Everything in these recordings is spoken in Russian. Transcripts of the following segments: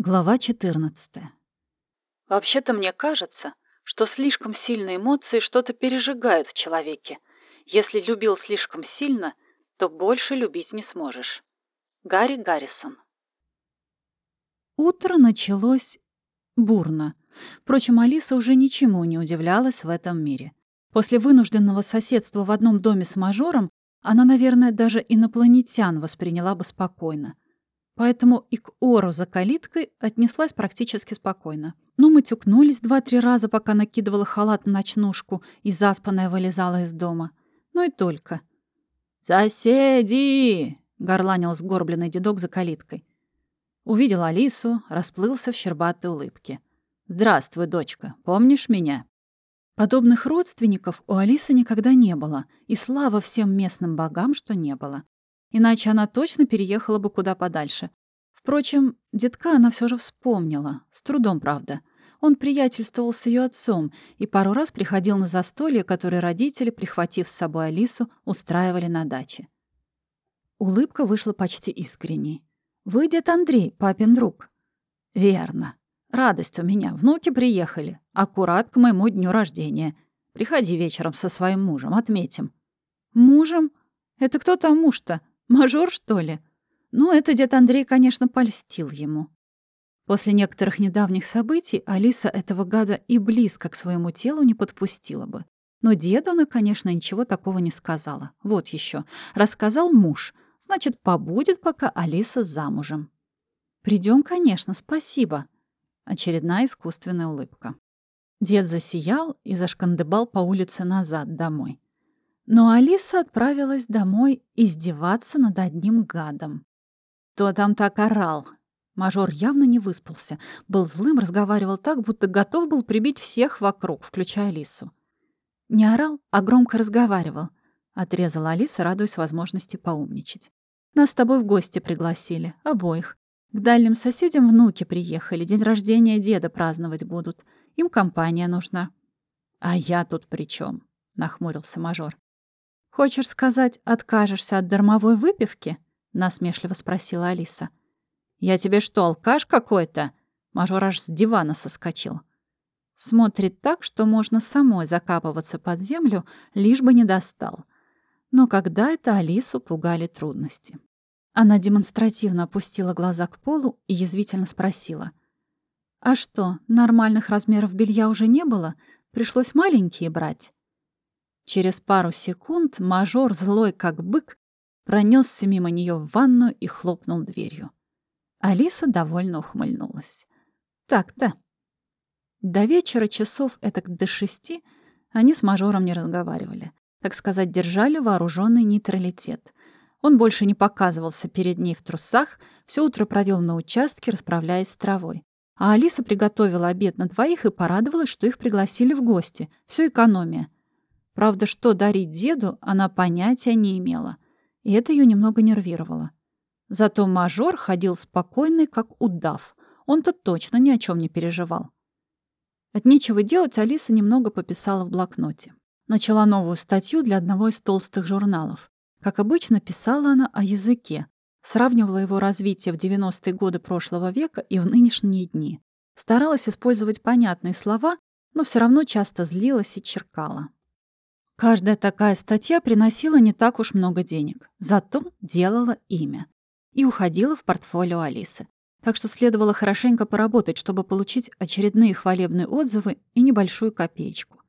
Глава 14. Вообще-то мне кажется, что слишком сильные эмоции что-то пережигают в человеке. Если любил слишком сильно, то больше любить не сможешь. Гарри Гаррисон. Утро началось бурно. Впрочем, Алиса уже ничему не удивлялась в этом мире. После вынужденного соседства в одном доме с мажором она, наверное, даже инопланетян восприняла бы спокойно поэтому и к Ору за калиткой отнеслась практически спокойно. Ну, мы тюкнулись два-три раза, пока накидывала халат на ночнушку и заспанная вылезала из дома. Ну и только. «Соседи!» — горланил сгорбленный дедок за калиткой. Увидел Алису, расплылся в щербатой улыбке. «Здравствуй, дочка, помнишь меня?» Подобных родственников у Алисы никогда не было, и слава всем местным богам, что не было. Иначе она точно переехала бы куда подальше. Впрочем, детка она все же вспомнила. С трудом, правда. Он приятельствовал с ее отцом и пару раз приходил на застолье, которое родители, прихватив с собой Алису, устраивали на даче. Улыбка вышла почти искренней. «Вы дед Андрей, папин друг». «Верно. Радость у меня. Внуки приехали. Аккурат к моему дню рождения. Приходи вечером со своим мужем, отметим». «Мужем? Это кто там муж-то? Мажор, что ли? Ну, это дед Андрей, конечно, польстил ему. После некоторых недавних событий Алиса этого гада и близко к своему телу не подпустила бы. Но деду она, конечно, ничего такого не сказала. Вот еще. Рассказал муж. Значит, побудет, пока Алиса замужем. Придем, конечно, спасибо. Очередная искусственная улыбка. Дед засиял и зашкандыбал по улице назад домой. Но Алиса отправилась домой издеваться над одним гадом. Кто там так орал? Мажор явно не выспался. Был злым, разговаривал так, будто готов был прибить всех вокруг, включая Алису. Не орал, а громко разговаривал. Отрезала Алиса, радуясь возможности поумничать. Нас с тобой в гости пригласили, обоих. К дальним соседям внуки приехали, день рождения деда праздновать будут. Им компания нужна. А я тут при чем? нахмурился мажор. «Хочешь сказать, откажешься от дармовой выпивки?» — насмешливо спросила Алиса. «Я тебе что, алкаш какой-то?» Мажор аж с дивана соскочил. Смотрит так, что можно самой закапываться под землю, лишь бы не достал. Но когда это Алису пугали трудности. Она демонстративно опустила глаза к полу и язвительно спросила. «А что, нормальных размеров белья уже не было? Пришлось маленькие брать?» Через пару секунд мажор, злой как бык, пронесся мимо нее в ванную и хлопнул дверью. Алиса довольно ухмыльнулась. Так-то. До вечера часов этак до шести они с мажором не разговаривали. Так сказать, держали вооруженный нейтралитет. Он больше не показывался перед ней в трусах, все утро провел на участке, расправляясь с травой. А Алиса приготовила обед на двоих и порадовалась, что их пригласили в гости. Все экономия. Правда, что дарить деду, она понятия не имела. И это ее немного нервировало. Зато мажор ходил спокойный, как удав. Он-то точно ни о чем не переживал. От нечего делать Алиса немного пописала в блокноте. Начала новую статью для одного из толстых журналов. Как обычно, писала она о языке. Сравнивала его развитие в 90-е годы прошлого века и в нынешние дни. Старалась использовать понятные слова, но все равно часто злилась и черкала. Каждая такая статья приносила не так уж много денег, зато делала имя и уходила в портфолио Алисы. Так что следовало хорошенько поработать, чтобы получить очередные хвалебные отзывы и небольшую копеечку.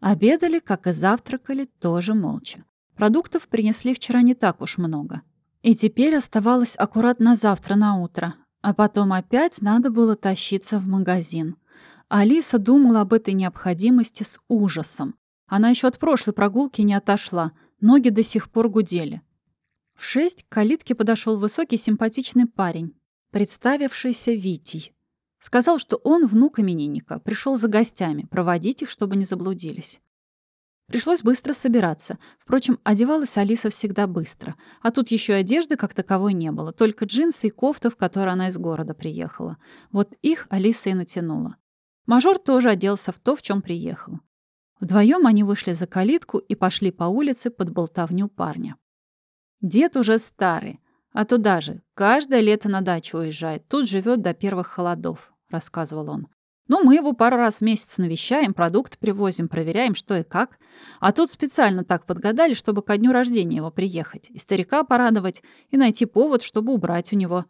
Обедали, как и завтракали, тоже молча. Продуктов принесли вчера не так уж много. И теперь оставалось аккуратно завтра на утро, а потом опять надо было тащиться в магазин. Алиса думала об этой необходимости с ужасом. Она еще от прошлой прогулки не отошла, ноги до сих пор гудели. В шесть к калитке подошел высокий симпатичный парень, представившийся Витей. Сказал, что он внук именинника, пришел за гостями, проводить их, чтобы не заблудились. Пришлось быстро собираться. Впрочем, одевалась Алиса всегда быстро. А тут еще одежды как таковой не было, только джинсы и кофта, в которые она из города приехала. Вот их Алиса и натянула. Мажор тоже оделся в то, в чем приехал. Вдвоем они вышли за калитку и пошли по улице под болтовню парня. Дед уже старый, А туда же каждое лето на дачу уезжает, тут живет до первых холодов, рассказывал он. Ну, мы его пару раз в месяц навещаем, продукты привозим, проверяем, что и как. А тут специально так подгадали, чтобы ко дню рождения его приехать, и старика порадовать, и найти повод, чтобы убрать у него.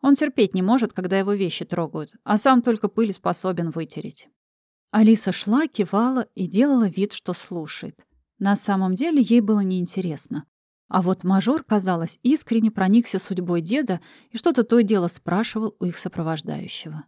Он терпеть не может, когда его вещи трогают, а сам только пыль способен вытереть. Алиса шла, кивала и делала вид, что слушает. На самом деле ей было неинтересно. А вот мажор, казалось, искренне проникся судьбой деда и что-то то и дело спрашивал у их сопровождающего.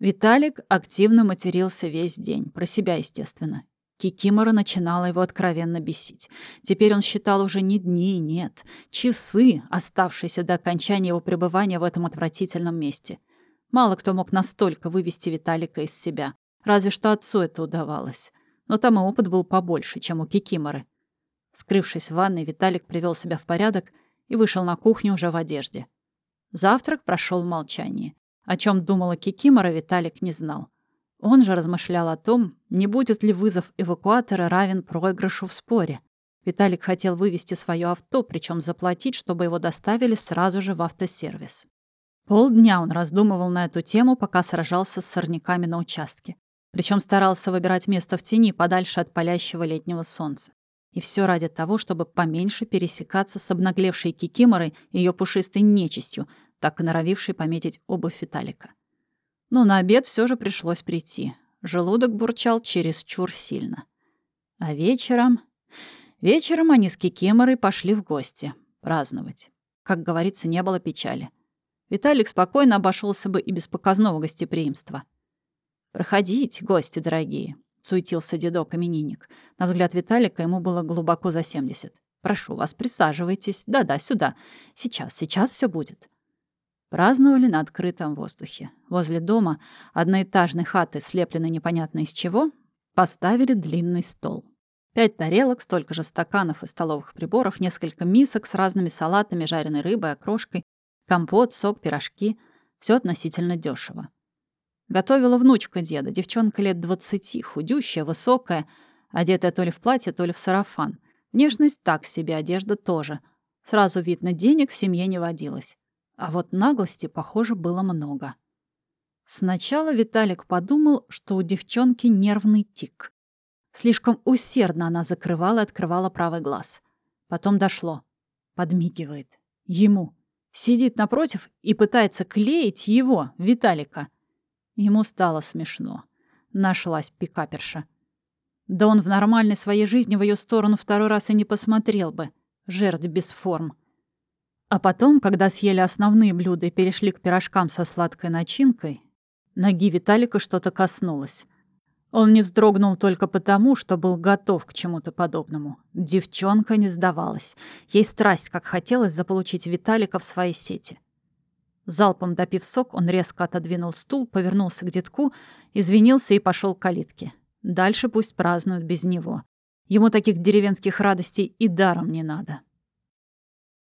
Виталик активно матерился весь день, про себя, естественно. Кикимора начинала его откровенно бесить. Теперь он считал уже не дни, нет, часы, оставшиеся до окончания его пребывания в этом отвратительном месте. Мало кто мог настолько вывести Виталика из себя. Разве что отцу это удавалось. Но там и опыт был побольше, чем у Кикиморы. Скрывшись в ванной, Виталик привел себя в порядок и вышел на кухню уже в одежде. Завтрак прошел в молчании. О чем думала Кикимора, Виталик не знал. Он же размышлял о том, не будет ли вызов эвакуатора равен проигрышу в споре. Виталик хотел вывести свое авто, причем заплатить, чтобы его доставили сразу же в автосервис. Полдня он раздумывал на эту тему, пока сражался с сорняками на участке. Причем старался выбирать место в тени подальше от палящего летнего солнца. И все ради того, чтобы поменьше пересекаться с обнаглевшей кикиморой и ее пушистой нечистью, так и норовивший пометить обувь Виталика. Но на обед все же пришлось прийти. Желудок бурчал чересчур сильно. А вечером... Вечером они с Кикиморой пошли в гости. Праздновать. Как говорится, не было печали. Виталик спокойно обошелся бы и без показного гостеприимства. «Проходите, гости дорогие», — суетился дедок-именинник. На взгляд Виталика ему было глубоко за семьдесят. «Прошу вас, присаживайтесь. Да-да, сюда. Сейчас, сейчас все будет». Праздновали на открытом воздухе. Возле дома, одноэтажной хаты, слепленной непонятно из чего, поставили длинный стол. Пять тарелок, столько же стаканов и столовых приборов, несколько мисок с разными салатами, жареной рыбой, окрошкой, компот, сок, пирожки. Все относительно дешево. Готовила внучка деда, девчонка лет двадцати, худющая, высокая, одетая то ли в платье, то ли в сарафан. Внешность так себе, одежда тоже. Сразу видно, денег в семье не водилось. А вот наглости, похоже, было много. Сначала Виталик подумал, что у девчонки нервный тик. Слишком усердно она закрывала и открывала правый глаз. Потом дошло. Подмигивает. Ему. Сидит напротив и пытается клеить его, Виталика. Ему стало смешно. Нашлась пикаперша. Да он в нормальной своей жизни в ее сторону второй раз и не посмотрел бы. Жертв без форм. А потом, когда съели основные блюда и перешли к пирожкам со сладкой начинкой, ноги Виталика что-то коснулось. Он не вздрогнул только потому, что был готов к чему-то подобному. Девчонка не сдавалась. Ей страсть, как хотелось заполучить Виталика в своей сети. Залпом допив сок, он резко отодвинул стул, повернулся к детку, извинился и пошел к калитке. Дальше пусть празднуют без него. Ему таких деревенских радостей и даром не надо.